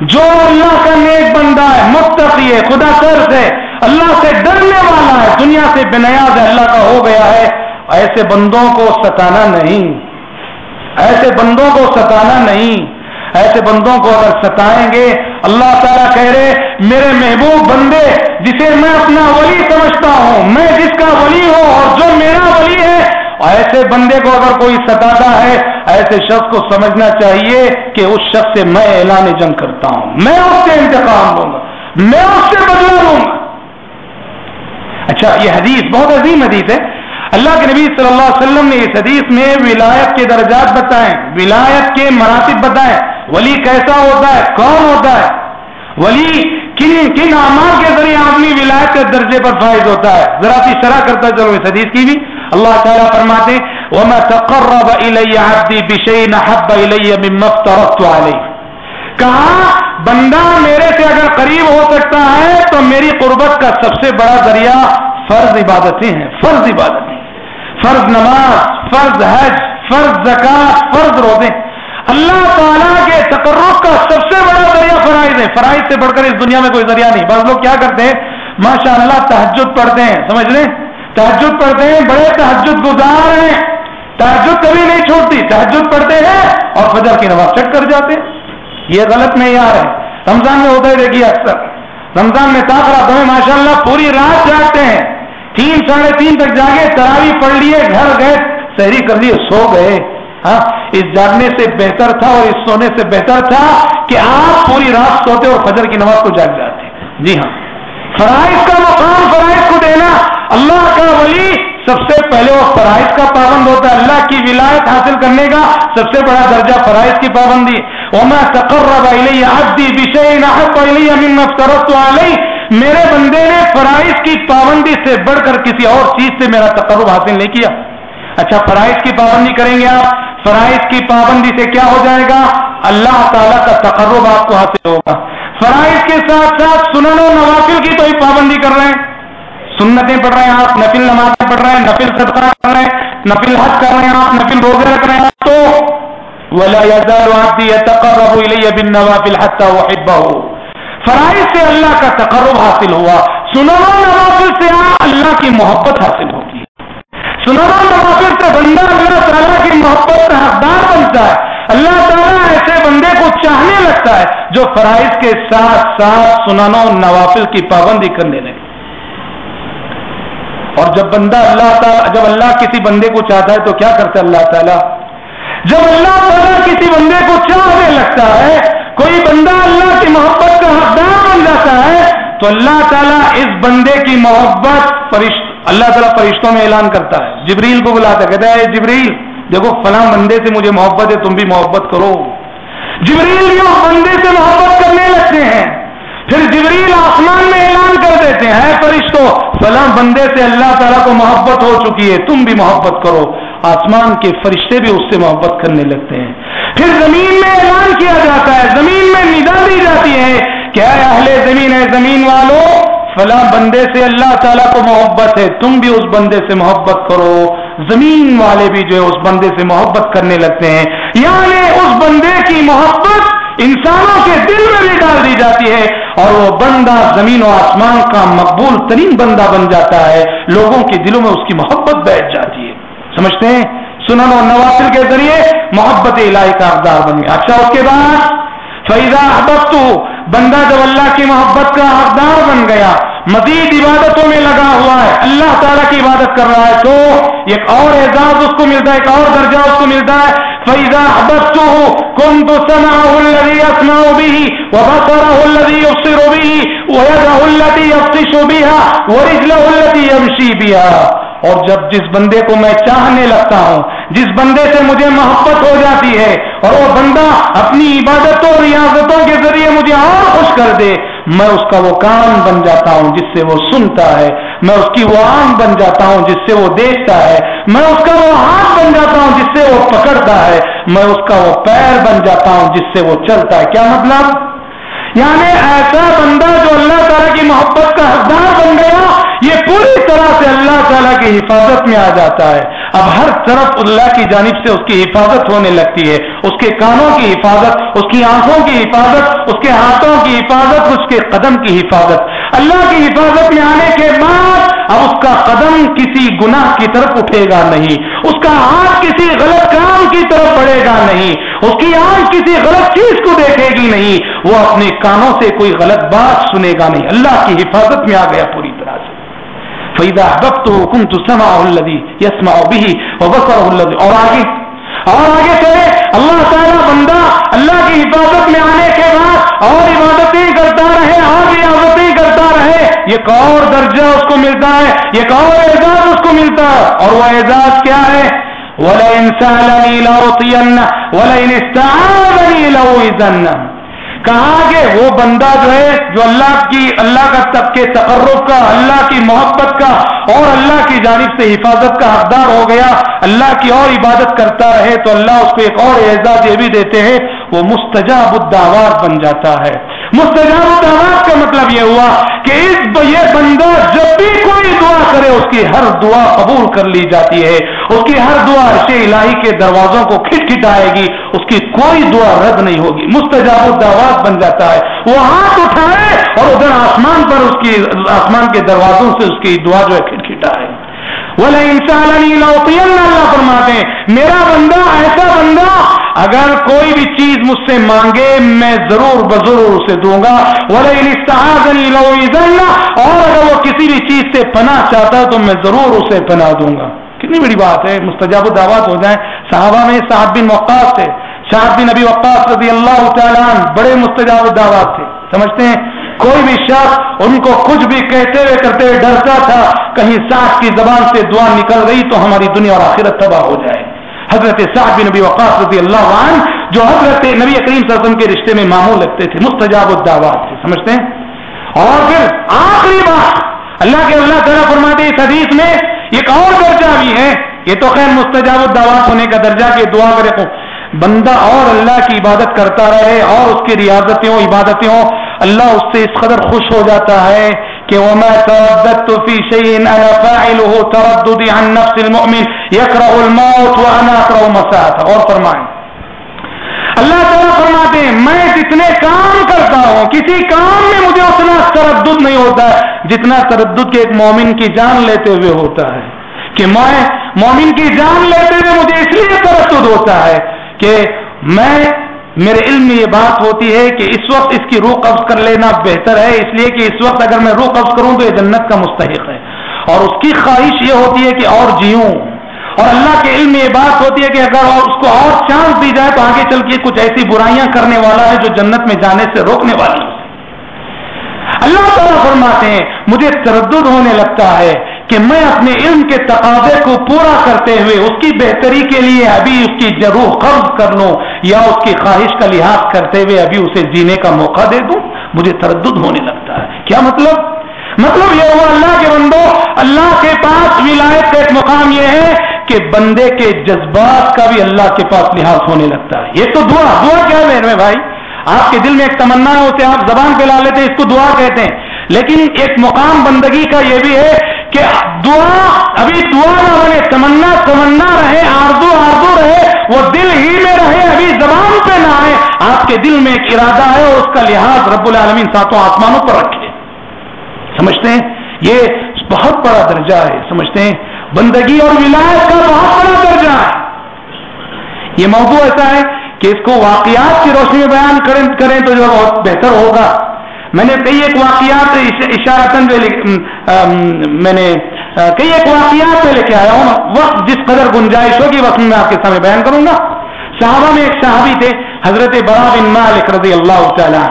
جو اللہ کا نیک بندہ ہے، متقی ہے، خدا سر سے، اللہ سے ڈرنے والا ہے، دنیا سے بنیاد ہے، اللہ کا ہو گیا ہے، ایسے بندوں کو ستانا نہیں۔ ایسے بندوں کو ستانا نہیں۔ ایسے بندوں کو اگر ستائیں گے، اللہ تعالیٰ کہہ رہے، میرے محبوب بندے، جسے میں اپنا ولی سمجھتا ہوں، میں جس کا ولی ہوں اور جو میرا ولی ہے ایسے بندے کو اگر کوئی ستاتا ہے، ایسے شخص کو سمجھنا چاہیے کہ اس شخص سے میں اعلان جنگ کرتا ہوں۔ میں اس سے انتقام لوں گا۔ میں اس سے بدلا لوں گا۔ اچھا یہ حدیث بہت عظیم حدیث ہے۔ اللہ کے نبی صلی اللہ علیہ وسلم نے اس حدیث میں ولایت کے درجات بتائے ولایت کے مراتب بتائے ولی کیسا ہوتا ہے؟ کون ہوتا ہے؟ ولی کن کن اعمال کے ذریعے آدمی ولایت کے درجے پر فائز ہوتا ہے؟ ذرا سی شرح کرتا چلو اس حدیث کی بھی۔ اللہ تعالیٰ فرماتے وما تقرب حب کہا، بندہ میرے سے اگر قریب ہو سکتا ہے تو میری قربت کا سب سے بڑا ذریعہ فرض عبادتیں ہیں، فرض عبادتیں۔ فرض نماز، فرض حج، فرض زکات فرض روزے۔ اللہ تعالیٰ کے تقرب کا سب سے بڑا ذریعہ فرائض ہے فرائض سے بڑھ کر اس دنیا میں کوئی ذریعہ نہیں۔ بعض لوگ کیا کرتے ہیں؟ ماشاء اللہ تحجد پڑھتے ہیں، سمجھ لیں تحجد پڑھتے ہیں، بڑے تحجد گزار ہیں۔ تحجد کبھی نہیں چھوڑتی تحجد پڑھتے ہیں اور فجر کی نماز چٹ کر جاتے ہیں۔ یہ غلط نہیں آ رہے رمضان میں ہوتا ہے، دیکھیے اکثر۔ رمضان میں تاخرا تمہیں ماشاء اللہ پوری رات جاگتے ہیں۔ تین، ساڑھے تین تک جاگے، تراوی پڑھ لیے، گھر گئے شہری کر لیے، سو گئے۔ ہاں اس جاگنے سے بہتر تھا اور اس سونے سے بہتر تھا کہ آپ پوری رات سوتے اور فجر کی نماز کو جاگ جاتے۔ جی ہاں۔ فرائض کا مقام، فرائض کو دینا۔ اللہ کا ولی سب سے پہلے وہ فرائض کا پابند ہوتا ہے۔ اللہ کی ولایت حاصل کرنے کا سب سے بڑا درجہ فرائض کی پابندی۔ وما تقرب الی عبدی بشیء احب الی مما افترضت میرے بندے نے فرائض کی پابندی سے بڑھ کر کسی اور چیز سے میرا تقرب حاصل نہیں کیا۔ اچھا فرائض کی پابندی کریں گے آپ۔ فرائض کی پابندی سے کیا ہو جائے گا؟ اللہ تعالیٰ کا تقرب آپ کو حاصل ہوگا۔ فرائض کے ساتھ ساتھ سنن و نوافل کی تو ہی پابندی کر رہے ہیں سنتیں پڑھ رہے ہیں آپ، نفل نمازیں پڑھ رہے ہیں، نفل صدقہ کر رہے ہیں، نفل حج کر رہے ہیں آپ، نفل روزے رکھ رہے ہیں، تو ولا يزال عبدي يتقرب الي بالنوافل حتى احبه فرائض سے اللہ کا تقرب حاصل ہوا سنن نوافل سے اللہ کی محبت حاصل ہوگی۔ سنن و نوافل سے بندہ اللہ تعالیٰ کی محبت کا حقدار بنتا ہے۔ اللہ تعالیٰ ایسے بندے کو چاہنے لگتا ہے جو فرائض کے ساتھ ساتھ سنن نوافل کی پابندی کرنے لگے۔ اور جب بندہ اللہ تعالیٰ جب اللہ کسی بندے کو چاہتا ہے تو کیا کرتا ہے اللہ تعالیٰ؟ جب اللہ تعالیٰ کسی بندے کو چاہنے لگتا ہے، کوئی بندہ اللہ کی محبت کا حقدار بن جاتا ہے، تو اللہ تعالیٰ اس بندے کی محبت فرشت اللہ تعالیٰ فرشتوں میں اعلان کرتا ہے۔ جبریل کو بلاتا کہتا ہے جبریل، دیکھو، فلاں بندے سے مجھے محبت ہے، تم بھی محبت کرو۔ جبریل بھی اس بندے سے محبت کرنے لگتے ہیں۔ پھر جبریل آسمان میں اعلان دیتے ہیں فرشتوں فلاں بندے سے اللہ تعالیٰ کو محبت ہو چکی ہے، تم بھی محبت کرو. آسمان کے فرشتے بھی اس سے محبت کرنے لگتے ہیں۔ پھر زمین میں اعلان کیا جاتا ہے، زمین میں ندا دی جاتی ہے کیا اہل زمین ہے زمین والوں فلاں بندے سے اللہ تعالیٰ کو محبت ہے، تم بھی اس بندے سے محبت کرو۔ زمین والے بھی جو ہے اس بندے سے محبت کرنے لگتے ہیں۔ یعنی اس بندے کی محبت انسانوں کے دل میں بھی ڈال دی جاتی ہے۔ اور وہ بندہ زمین و آسمان کا مقبول ترین بندہ بن جاتا ہے، لوگوں کے دلوں میں اس کی محبت بیٹھ جاتی ہے۔ سمجھتے ہیں؟ سنن و نوافل کے ذریعے محبت الہی کا اقدار بن گیا۔ اچھا اس کے بعد فیضا احبت بندہ جب اللہ کی محبت کا حقدار بن گیا، مزید عبادتوں میں لگا ہوا ہے، اللہ تعالیٰ کی عبادت کر رہا ہے، تو ایک اور اعزاز اس کو ملتا ہے، ایک اور درجہ اس کو ملتا ہے۔ فإذا ابست کم تو الذي يسمع به وبصره الذي يبصر به ويده التي يبطش بها ورجله التي يمشي بها اور جب جس بندے کو میں چاہنے لگتا ہوں، جس بندے سے مجھے محبت ہو جاتی ہے، اور وہ بندہ اپنی عبادتوں ریاضتوں کے ذریعے مجھے اور خوش کر دے، میں اس کا وہ کان بن جاتا ہوں جس سے وہ سنتا ہے، میں اس کی وہ آنکھ بن جاتا ہوں جس سے وہ دیکھتا ہے، میں اس کا وہ ہاتھ بن جاتا ہوں جس سے وہ پکڑتا ہے، میں اس کا وہ پیر بن جاتا ہوں جس سے وہ چلتا ہے۔ کیا مطلب؟ یعنی ایسا بندہ جو اللہ تعالیٰ کی محبت کا حقدار بن گیا، یہ پوری طرح سے اللہ تعالیٰ کی حفاظت میں آ جاتا ہے۔ اب ہر طرف اللہ کی جانب سے اس کی حفاظت ہونے لگتی ہے۔ اس کے کانوں کی حفاظت، اس کی آنکھوں کی حفاظت، اس کے ہاتھوں کی حفاظت، اس کے قدم کی حفاظت۔ اللہ کی حفاظت میں آنے کے بعد اب اس کا قدم کسی گناہ کی طرف اٹھے گا نہیں۔ اس کا ہاتھ کسی غلط کام کی طرف بڑھے گا نہیں۔ اس کی آنکھ کسی غلط چیز کو دیکھے گی نہیں۔ وہ اپنے کانوں سے کوئی غلط بات سنے گا نہیں۔ اللہ کی حفاظت میں آ گیا پوری فیدا وقت حکم تو سما الدی یسما بھی اور آگے اور آگے چلے۔ اللہ تعالیٰ بندہ اللہ کی حفاظت میں آنے کے بعد اور عبادتیں کرتا رہے، اور عبادتیں کرتا رہے۔ یہ اور درجہ اس کو ملتا ہے، یہ اور اعزاز اس کو ملتا ہے۔ اور وہ اعزاز کیا ہے؟ وَلَئِن سَأَلَنِي لَأُعْطِيَنَّ وَلَئِنِ اسْتَعَاذَنِي لَأُعِذَنَّ کہا کہ وہ بندہ جو ہے، جو اللہ کی، اللہ کا تب کے تقرب کا، اللہ کی محبت کا اور اللہ کی جانب سے حفاظت کا حقدار ہو گیا، اللہ کی اور عبادت کرتا رہے تو اللہ اس کو ایک اور اعزاز یہ بھی دیتے ہیں، وہ مستجاب الدعوات بن جاتا ہے۔ مستجاب الدعوات کا مطلب یہ ہوا کہ اس یہ بندہ جب بھی کوئی دعا کرے، اس کی ہر دعا قبول کر لی جاتی ہے۔ اس کی ہر دعا عرش الہی کے دروازوں کو کھٹکھٹائے گی، اس کی کوئی دعا رد نہیں ہوگی۔ مستجاب الدعوات بن جاتا ہے۔ وہ ہاتھ اٹھائے اور ادھر آسمان پر اس کی آسمان کے دروازوں سے اس کی دعا جو ہے بولے انسان اللہ فرماتے ہیں، میرا بندہ، ایسا بندہ اگر کوئی بھی چیز مجھ سے مانگے، میں ضرور بضرور اسے دوں گا۔ بولے اور اگر وہ کسی بھی چیز سے پناہ چاہتا ہے تو میں ضرور اسے پناہ دوں گا۔ کتنی بڑی بات ہے، مستجاب الدعوات ہو جائیں۔ صحابہ میں صاحب بن وقاص تھے۔ شاہد بن نبی وقاص رضی اللہ تعالیٰ بڑے مستجاب الدعوات تھے۔ سمجھتے ہیں؟ کوئی بھی شخص ان کو کچھ بھی کہتے ہوئے کرتے ہوئے ڈرتا تھا، کہیں سانس کی زبان سے دعا نکل گئی تو ہماری دنیا اور آخرت تباہ ہو جائے۔ حضرت صاحب نبی وقاص رضی اللہ عنہ، جو حضرت نبی کریم صلی اللہ علیہ وسلم کے رشتے میں معمول لگتے تھے، مستجاب الدعوات سے سمجھتے ہیں؟ اور پھر آخری بات، اللہ کے اللہ تعالیٰ فرماتے اس حدیث میں، ایک اور درجہ بھی ہے۔ یہ تو خیر مستجاب الدعوات ہونے کا درجہ کہ دعا کرے بندہ اور اللہ کی عبادت کرتا رہے اور اس کی ریاضتیں عبادتیں ہوں اللہ اس سے اس قدر خوش ہو جاتا ہے کہ وما ترددت في شيء انا فاعله ترددي عن نفس المؤمن، يكره الموت وانا اكره مساءته اور فرمائیں۔ اللہ تعالیٰ فرماتے ہیں، میں جتنے کام کرتا ہوں، کسی کام میں مجھے اتنا تردد نہیں ہوتا، جتنا تردد کے ایک مومن کی جان لیتے ہوئے ہوتا ہے۔ کہ میں مومن کی جان لیتے ہوئے مجھے اس لیے تردد ہوتا ہے کہ میں میرے علم میں یہ بات ہوتی ہے کہ اس وقت اس کی روح قبض کر لینا بہتر ہے، اس لیے کہ اس وقت اگر میں روح قبض کروں تو یہ جنت کا مستحق ہے۔ اور اس کی خواہش یہ ہوتی ہے کہ اور جیوں۔ اور اللہ کے علم میں یہ بات ہوتی ہے کہ اگر اور اس کو اور چانس دی جائے تو آگے چل کے کچھ ایسی برائیاں کرنے والا ہے جو جنت میں جانے سے روکنے والی اللہ تعالیٰ فرماتے ہیں، مجھے تردد ہونے لگتا ہے کہ میں اپنے علم کے تقاضے کو پورا کرتے ہوئے اس کی بہتری کے لیے ابھی اس کی ضرور قرض کر لوں یا اس کی خواہش کا لحاظ کرتے ہوئے ابھی اسے جینے کا موقع دے دوں، مجھے تردد ہونے لگتا ہے۔ کیا مطلب؟ مطلب یہ ہوا اللہ کے بندو اللہ کے پاس ولایت کا ایک مقام یہ ہے کہ بندے کے جذبات کا بھی اللہ کے پاس لحاظ ہونے لگتا ہے۔ یہ تو دعا دعا کیا ہے میں بھائی؟ آپ کے دل میں ایک تمنا ہے، اسے آپ زبان پہ لا لیتے ہیں، اس کو دعا کہتے ہیں۔ لیکن ایک مقام بندگی کا یہ بھی ہے کہ دعا، ابھی دعا نہ بنے، تمنا تمنا رہے آردو آردو رہے، وہ دل ہی میں رہے، ابھی زبان پہ نہ آئے، آپ کے دل میں ایک ارادہ ہے، اور اس کا لحاظ رب العالمین ساتوں آسمانوں پر رکھے۔ سمجھتے ہیں؟ یہ بہت بڑا درجہ ہے، سمجھتے ہیں؟ بندگی اور ولایت کا بہت بڑا درجہ ہے۔ یہ موضوع ایسا ہے کہ اس کو واقعات کی روشنی میں بیان کریں تو جو بہت بہتر ہوگا۔ میں نے کئی ایک واقعات اشارتن میں نے کئی ایک واقعات میں لے کے آیا ہوں۔ وقت جس قدر گنجائش ہوگی، وقت میں آپ کے سامنے بیان کروں گا۔ صحابہ میں ایک صحابی تھے، حضرت برا بن مالک رضی اللہ تعالیٰ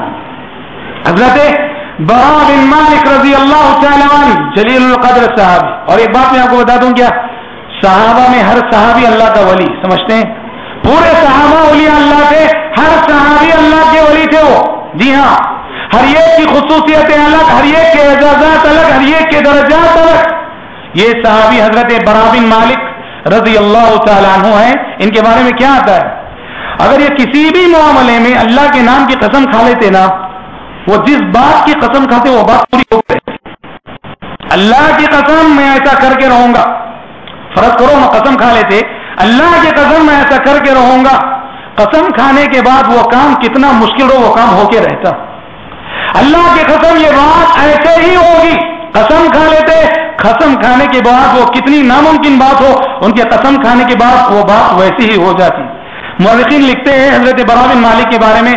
حضرت برا بن مالک رضی اللہ تعالیٰ جلیل القدر صحابی۔ اور ایک بات میں آپ کو بتا دوں کیا؟ صحابہ میں ہر صحابی اللہ کا ولی، سمجھتے ہیں؟ پورے صحابہ ولی اللہ تھے ہر صحابی اللہ کے ولی تھے وہ۔ جی ہاں۔ ہر ایک کی خصوصیتیں الگ، ہر ایک کے اعزازات الگ، ہر ایک کے درجات الگ۔ یہ صحابی حضرت برابن مالک رضی اللہ تعالیٰ عنہ ہیں۔ ان کے بارے میں کیا آتا ہے؟ اگر یہ کسی بھی معاملے میں اللہ کے نام کی قسم کھا لیتے نا، وہ جس بات کی قسم کھاتے وہ بات پوری ہو گئی اللہ کی قسم میں ایسا کر کے رہوں گا۔ فرض کرو میں قسم کھا لیتے، اللہ کی قسم میں ایسا کر کے رہوں گا۔ قسم کھانے کے بعد وہ کام کتنا مشکل ہو، وہ کام ہو کے رہتا۔ اللہ کی قسم یہ بات ایسے ہی ہوگی۔ قسم کھا لیتے، قسم کھانے کے بعد وہ کتنی ناممکن بات ہو، ان کے قسم کھانے کے بعد وہ بات ویسی ہی ہو جاتی۔ مورخین لکھتے ہیں حضرت برابن مالک کے بارے میں،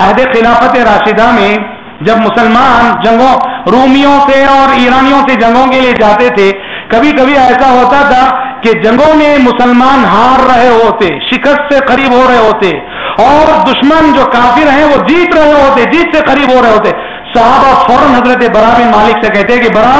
عہد خلافت راشدہ میں جب مسلمان جنگوں، رومیوں سے اور ایرانیوں سے جنگوں کے لیے جاتے تھے، کبھی کبھی ایسا ہوتا تھا کہ جنگوں میں مسلمان ہار رہے ہوتے، شکست سے قریب ہو رہے ہوتے۔ اور دشمن جو کافر ہیں وہ جیت رہے ہوتے، جیت سے قریب ہو رہے ہوتے۔ صحابہ فوراً حضرت برا بن مالک سے کہتے کہ برا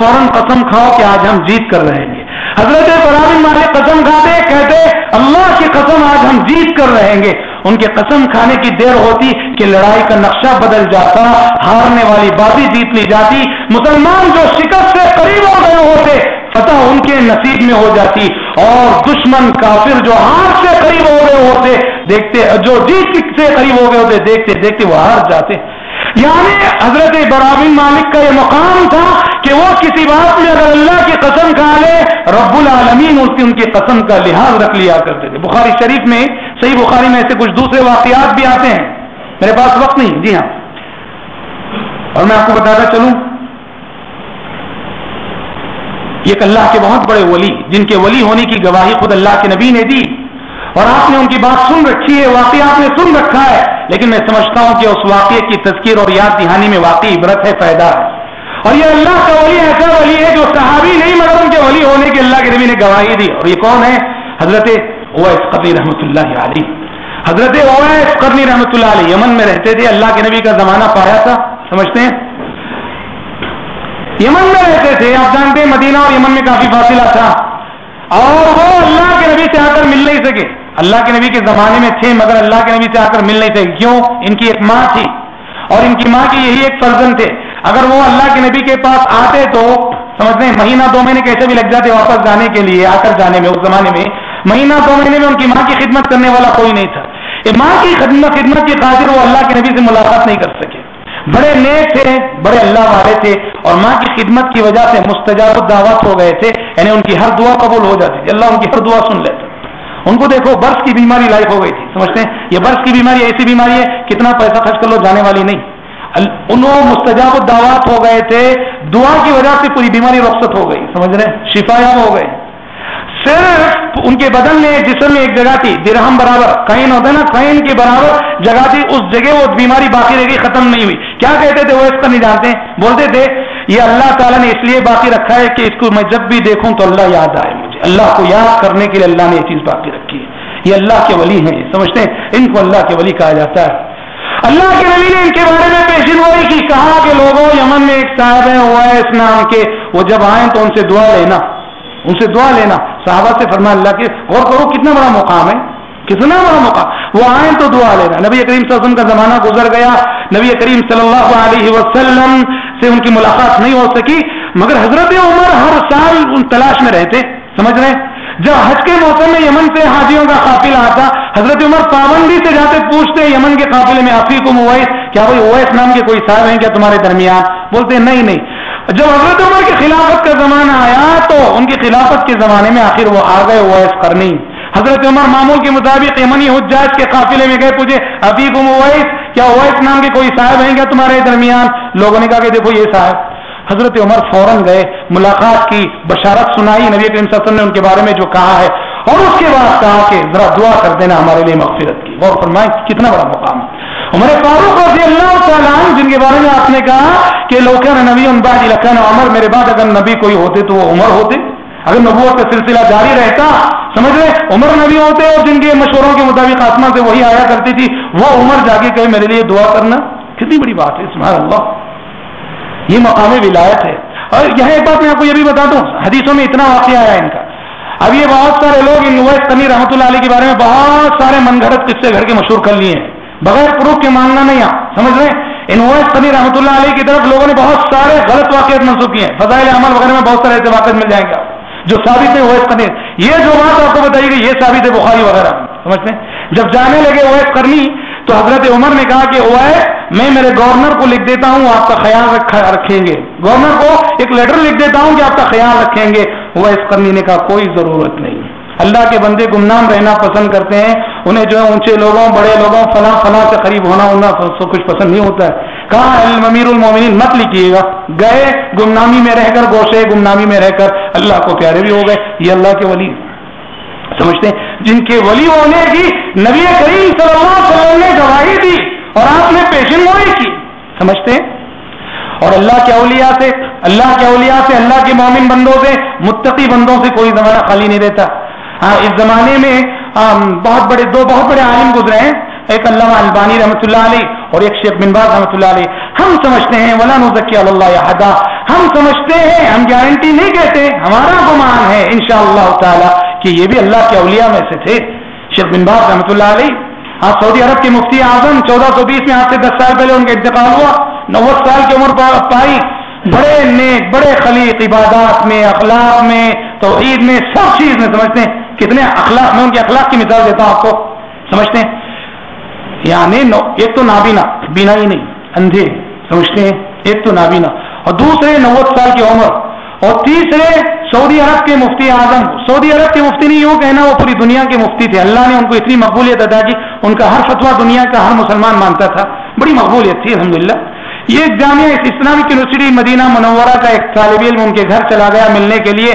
فوراً قسم کھاؤ کہ آج ہم جیت کر رہیں گے حضرت برا بن مالک قسم کھاتے کہتے اللہ کی قسم آج ہم جیت کر رہیں گے ان کے قسم کھانے کی دیر ہوتی کہ لڑائی کا نقشہ بدل جاتا، ہارنے والی بازی جیت لی جاتی۔ مسلمان جو شکست سے قریب ہو گئے ہوتے فتح ان کے نصیب میں ہو جاتی اور دشمن کافر جو ہار سے قریب ہو گئے ہوتے، دیکھتے، جو جیت سے قریب ہو گئے ہوتے، دیکھتے دیکھتے وہ ہار جاتے۔ یعنی حضرت برابن مالک کا یہ مقام تھا کہ وہ کسی بات میں اگر اللہ کی قسم کھا لے، رب العالمین اس کی ان کی قسم کا لحاظ رکھ لیا کرتے تھے۔ بخاری شریف میں، صحیح بخاری میں ایسے کچھ دوسرے واقعات بھی آتے ہیں۔ میرے پاس وقت نہیں جی ہاں۔ اور میں آپ کو بتاتا چلوں۔ ایک اللہ کے بہت بڑے ولی، جن کے ولی ہونے کی گواہی خود اللہ کے نبی نے دی۔ اور آپ نے ان کی بات سن رکھی ہے واقعی آپ نے سن رکھا ہے، لیکن میں سمجھتا ہوں کہ اس واقعے کی تذکیر اور یاد دہانی میں واقعی عبرت ہے، فائدہ ہے۔ اور یہ اللہ کا ولی، ایسا ولی ہے جو صحابی نہیں، مگر ان کے ولی ہونے کے اللہ کے نبی نے گواہی دی۔ اور یہ کون ہے؟ حضرت اویس قبی رحمۃ اللہ علی حضرت اویس قرنی رحمۃ اللہ علیہ یمن میں رہتے تھے۔ اللہ کے نبی کا زمانہ پایا تھا، سمجھتے ہیں؟ یمن میں رہتے تھے، آپ جانتے ہیں مدینہ اور یمن میں کافی فاصلہ تھا۔ اور وہ اللہ کے نبی سے آ کر مل نہیں سکے۔ اللہ کے نبی کے زمانے میں تھے، مگر اللہ کے نبی سے آ کر مل نہیں سکے۔ کیوں؟ ان کی ایک ماں تھی۔ اور ان کی ماں کی یہی ایک فرزن تھے۔ اگر وہ اللہ کے نبی کے پاس آتے تو سمجھتے ہیں مہینہ دو مہینے کیسے بھی لگ جاتے واپس جانے کے لیے، آ کر جانے میں، اس زمانے میں، مہینہ دو مہینے میں ان کی ماں کی خدمت کرنے والا کوئی نہیں تھا۔ یہ ماں کی خدمت خدمت کی خاطر وہ اللہ کے نبی سے ملاقات نہیں کر سکے۔ بڑے نیک تھے، بڑے اللہ والے تھے اور ماں کی خدمت کی وجہ سے مستجاب الدعوت ہو گئے تھے یعنی ان کی ہر دعا قبول ہو جاتی تھی۔ اللہ ان کی ہر دعا سن لیتا۔ ان کو دیکھو، برس کی بیماری لائف ہو گئی تھی، سمجھتے ہیں؟ یہ برس کی بیماری، ایسی بیماری ہے، کتنا پیسہ خرچ کر لو، جانے والی نہیں۔ انہوں مستجاب الدعوات ہو گئے تھے، دعا کی وجہ سے پوری بیماری رخصت ہو گئی، سمجھ رہے شفایاب ہو گئے۔ صرف ان کے بدن میں، جسم میں ایک جگہ تھی، درہم برابر کہیں ہوتا ہے نا کہیں کے برابر جگہ تھی، اس جگہ وہ بیماری باقی رہ گئی، ختم نہیں ہوئی۔ کیا کہتے تھے وہ؟ اس کا نہیں جانتے بولتے تھے، یہ اللہ تعالیٰ نے اس لیے باقی رکھا ہے کہ اس کو میں جب بھی دیکھوں تو اللہ یاد آئے مجھے۔ اللہ کو یاد کرنے کے لیے اللہ نے یہ چیز باقی رکھی ہے۔ یہ اللہ کے ولی ہیں، سمجھتے ہیں؟ ان کو اللہ کے ولی کہا جاتا ہے۔ اللہ کے نبی نے ان کے بارے میں پیشن گوئی کی، کہا کہ لوگوں، یمن میں ایک صاحب ہیں ہوا ہے اس نام کے۔ وہ جب آئیں تو ان سے دعا لینا۔ ان سے دعا لینا۔ صحابہ سے فرما اللہ کے غور کرو، کتنا بڑا مقام ہے، کتنا بڑا مقام۔ وہ آئیں تو دعا لینا۔ نبی کریم صلی اللہ علیہ وسلم کا زمانہ گزر گیا۔ نبی کریم صلی اللہ علیہ وسلم سے ان کی ملاقات نہیں ہو سکی، مگر حضرت عمر ہر سال ان تلاش میں رہتے۔ سمجھ رہے؟ جب حج کے موسم میں یمن سے حاجیوں کا قافلہ آتا، حضرت عمر پابندی سے جاتے پوچھتے، یمن کے قافلے میں آپ کو موائس کیا بھائی اویس نام کے کوئی صاحب ہیں کیا تمہارے درمیان؟ بولتے، نہیں نہیں۔ جب حضرت عمر کی خلافت کا زمانہ آیا تو ان کی خلافت کے زمانے میں آخر وہ آ گئے اویس کرنی حضرت عمر معمول کے مطابق یمنی حجاج کے قافلے میں گئے، پوچھے، ابھی کو اویس؟ کیا اویس نام کے کوئی صاحب ہیں کیا تمہارے درمیان؟ لوگوں نے کہا کہ دیکھو، یہ صاحب۔ حضرت عمر فوراً گئے، ملاقات کی بشارت سنائی۔ نبی کریم صلی اللہ علیہ وسلم نے ان کے بارے میں جو کہا ہے اور اس کے بعد کہا کہ ذرا دعا کر دینا ہمارے لیے مغفرت کی۔ اور فرمائیں، کتنا بڑا مقام ہے۔ عمر فاروق رضی اللہ تعالیٰ جن کے بارے میں آپ نے کہا کہ لوکن نبی ان بعد لکھن عمر، میرے بعد اگر نبی کوئی ہوتے تو وہ عمر ہوتے۔ اگر نبوت کا سلسلہ جاری رہتا، سمجھ رہے؟ عمر نبی ہوتے اور جن کے مشوروں کے مطابق آسمان سے وہی آیا کرتی تھی، وہ عمر جا کے کہے میرے لیے دعا کرنا۔ کتنی بڑی بات ہے، سبحان اللہ۔ یہ مقام ولایت ہے۔ اور یہاں ایک بات میں آپ کو یہ بھی بتا دوں، حدیثوں میں اتنا واقعہ آیا ان کا۔ اب یہ بہت سارے لوگ ان ویس قنی رحمۃ اللہ علیہ کے بارے میں بہت سارے من گھڑت قصے گھر کے مشہور کر لیے ہیں۔ بغیر پروف کے مانگنا نہیں آ سمجھ رہے ان ویس قنی رحمۃ اللہ علیہ کی طرف لوگوں نے بہت سارے غلط واقعات منسوخ کیے ہیں۔ فضائل عمل وغیرہ میں بہت سارے ایسے واقعات مل جائیں گے جو ثابت ہے ویس قنی یہ جو بات آپ کو بتائی گئی، یہ ثابت ہے بخاری وغیرہ سمجھتے ہیں؟ جب جانے لگے ویس کرنی تو حضرت عمر نے کہا کہ اویس، میں میرے گورنر کو لکھ دیتا ہوں، آپ کا خیال رکھیں گے۔ گورنر کو ایک لیٹر لکھ دیتا ہوں کہ آپ کا خیال رکھیں گے۔ اویس کرنی نے کہا، کوئی ضرورت نہیں۔ اللہ کے بندے گمنام رہنا پسند کرتے ہیں انہیں جو ہے اونچے لوگوں، بڑے لوگوں، فلاں فلاں سے قریب ہونا ہونا سب کچھ پسند نہیں ہوتا ہے۔ کہاں امیر المومنین؟ مت لکھیے گا۔ گئے، گمنامی میں رہ کر گوشے، گمنامی میں رہ کر اللہ کو پیارے بھی ہو گئے۔ یہ اللہ کے ولی سمجھتے ہیں؟ جن کے ولی ہونے کی نبی کریم صلی اللہ علیہ وسلم نے گواہی دی اور آپ نے پیشن گوئی کی۔ سمجھتے ہیں؟ اور اللہ کے اولیاء سے، اللہ کے اولیاء سے، اللہ کے مومن بندوں سے، متقی بندوں سے کوئی زمانہ خالی نہیں رہتا۔ ہاں اس زمانے میں بہت بڑے دو بہت بڑے عالم گزرے ہیں۔ ایک علامہ البانی رحمۃ اللہ علیہ اور ایک شیخ بن باز رحمۃ اللہ علیہ۔ ہم سمجھتے ہیں، ولا نزکی اللہ حدا ہم سمجھتے ہیں، ہم گارنٹی نہیں کہتے۔ ہمارا گمان ہے، انشاءاللہ تعالی، کہ یہ بھی اللہ کے اولیاء میں سے تھے۔ شیخ بن باز رحمۃ اللہ علیہ ہاں سعودی عرب کے مفتی اعظم، چودہ سو بیس میں آج سے دس سال پہلے ان کا انتقال ہوا۔ نوے سال کی عمر پائی۔ بڑے نیک، بڑے خلیق، عبادات میں، اخلاق میں، توحید میں، سب چیز میں سمجھتے ہیں۔ کتنے اخلاق میں ان کے اخلاق کی مثال دیتا ہوں آپ کو، سمجھتے ہیں؟ یعنی ایک تو نابینا بینا ہی نہیں، اندھے، سمجھتے ہیں؟ ایک تو نابینا۔ اور دوسرے نوے سال کی عمر۔ اور تیسرے، سعودی عرب کے مفتی اعظم۔ سعودی عرب کے مفتی نہیں یوں کہنا، وہ پوری دنیا کے مفتی تھے۔ اللہ نے ان کو اتنی مقبولیت ادا کی، ان کا ہر فتوا دنیا کا ہر مسلمان مانتا تھا۔ بڑی مقبولیت تھی الحمد یہ جامعہ اسلامک یونیورسٹی، مدینہ منورہ کا ایک طالب علم ان کے گھر چلا گیا ملنے کے لیے۔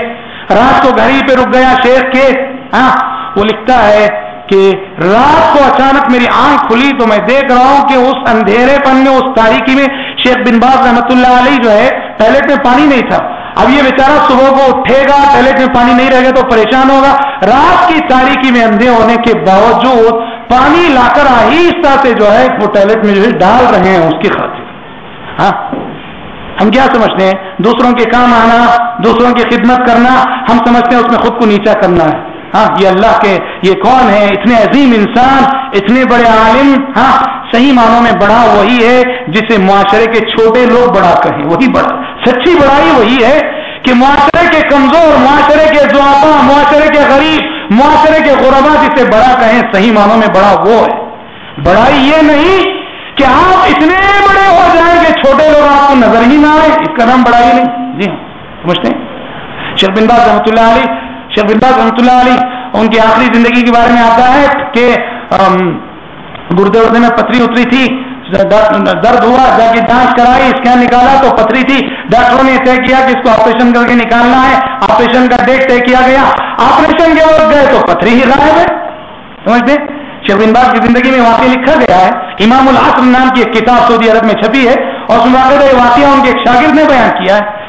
رات کو گھر ہی پہ رک گیا، شیخ کے ہاں وہ لکھتا ہے کہ رات کو اچانک میری آنکھ کھلی تو میں دیکھ رہا ہوں کہ اس اندھیرے پن میں، اس تاریخی میں شیخ بن باز رحمۃ اللہ علیہ جو ہے پہلے میں پانی نہیں تھا۔ اب یہ بیچارہ صبح کو اٹھے گا، ٹوائلٹ میں پانی نہیں رہے گا تو پریشان ہوگا۔ رات کی تاریخی میں اندھے ہونے کے باوجود پانی لا کر آہستہ سے جو ہے، وہ ٹوائلٹ میں جو ہے، ڈال رہے ہیں اس کی خاطر۔ ہاں ہم کیا سمجھتے ہیں؟ دوسروں کے کام آنا، دوسروں کی خدمت کرنا، ہم سمجھتے ہیں اس میں خود کو نیچا کرنا ہے۔ ہاں یہ اللہ کے، یہ کون ہے؟ اتنے عظیم انسان، اتنے بڑے عالم ہاں صحیح معنوں میں بڑا وہی ہے جسے معاشرے کے چھوٹے لوگ بڑا کہیں۔ وہی بڑا، سچی بڑائی وہی ہے کہ معاشرے کے کمزور، معاشرے کے زوابا معاشرے کے غریب، معاشرے کے غربا جسے بڑا کہیں، صحیح معنوں میں بڑا وہ ہے۔ بڑائی یہ نہیں کہ آپ اتنے بڑے ہو جائیں کہ چھوٹے لوگ آپ کو نظر ہی نہ آئے۔ اس کا نام بڑائی نہیں۔ جی ہاں سمجھتے ہیں؟ شربنداز رحمۃ اللہ علی شربنداز رحمۃ اللہ علی ان کی آخری زندگی کے بارے میں آتا ہے کہ گردے وردے میں پتری اتری تھی درد ہوا جا کے جانچ کرائی، اسکین نکالا تو پتری تھی۔ ڈاکٹروں نے طے کیا کہ اس کو آپریشن کر کے نکالنا ہے۔ آپریشن کا ڈیٹ طے کیا گیا۔ آپریشن کے وقت گئے تو پتری ہی غائب ہے۔ سمجھتے شہبین باز کی زندگی میں واقعہ لکھا گیا ہے، امام الحسر نام کی ایک کتاب سعودی عرب میں چھپی ہے اور اس میں واقعہ ان کے ایک شاگرد نے بیان کیا ہے۔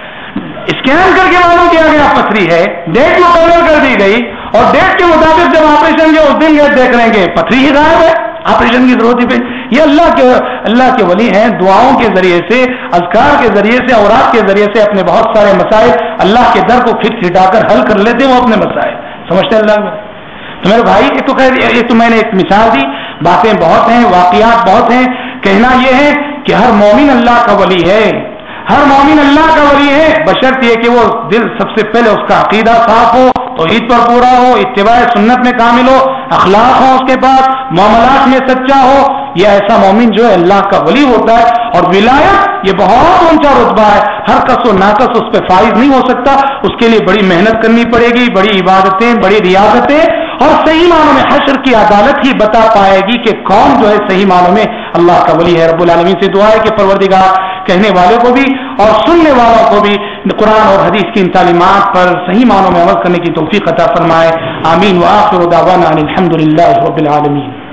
اسکین کر کے معلوم کیا گیا پتھری ہے، ڈیٹ مقرر کر دی گئی اور ڈیٹ کے مطابق جب آپریشن جو اس دن گئے دیکھ رہے ہیں پتھری ہی غائب ہے، آپریشن کی ضرورت ہی پہ یہ اللہ کے اللہ کے ولی ہیں، دعاؤں کے ذریعے سے، اذکار کے ذریعے سے، اورات کے ذریعے سے اپنے بہت سارے مسائل اللہ کے در کو پھر چھٹا کر حل کر لیتے وہ اپنے مسائل۔ سمجھتے ہیں اللہ میں تو میرے بھائی، یہ تو خیر، یہ تو میں نے ایک مثال دی۔ باتیں بہت ہیں، واقعات بہت ہیں۔ کہنا یہ ہے کہ ہر مومن اللہ کا ولی ہے۔ ہر مومن اللہ کا ولی ہے، بشرط یہ کہ وہ دل سب سے پہلے اس کا عقیدہ صاف ہو تو عید پر پورا ہو، اتباع سنت میں کامل ہو، اخلاق ہو اس کے پاس، معاملات میں سچا ہو، یہ ایسا مومن جو ہے اللہ کا ولی ہوتا ہے اور ولایت یہ بہت اونچا رتبہ ہے۔ ہر کس و ناقص اس پہ فائز نہیں ہو سکتا۔ اس کے لیے بڑی محنت کرنی پڑے گی، بڑی عبادتیں، بڑی ریاضتیں اور صحیح معنوں میں حشر کی عدالت ہی بتا پائے گی کہ کون جو ہے صحیح معنوں میں اللہ کا ولی ہے رب العالمین سے دعا ہے کہ پروردگار کہنے والوں کو بھی اور سننے والوں کو بھی قرآن اور حدیث کی ان تعلیمات پر صحیح معنوں میں عمل کرنے کی توفیق عطا فرمائے۔ آمین۔ و آخر دعوانا الحمد للہ رب العالمین۔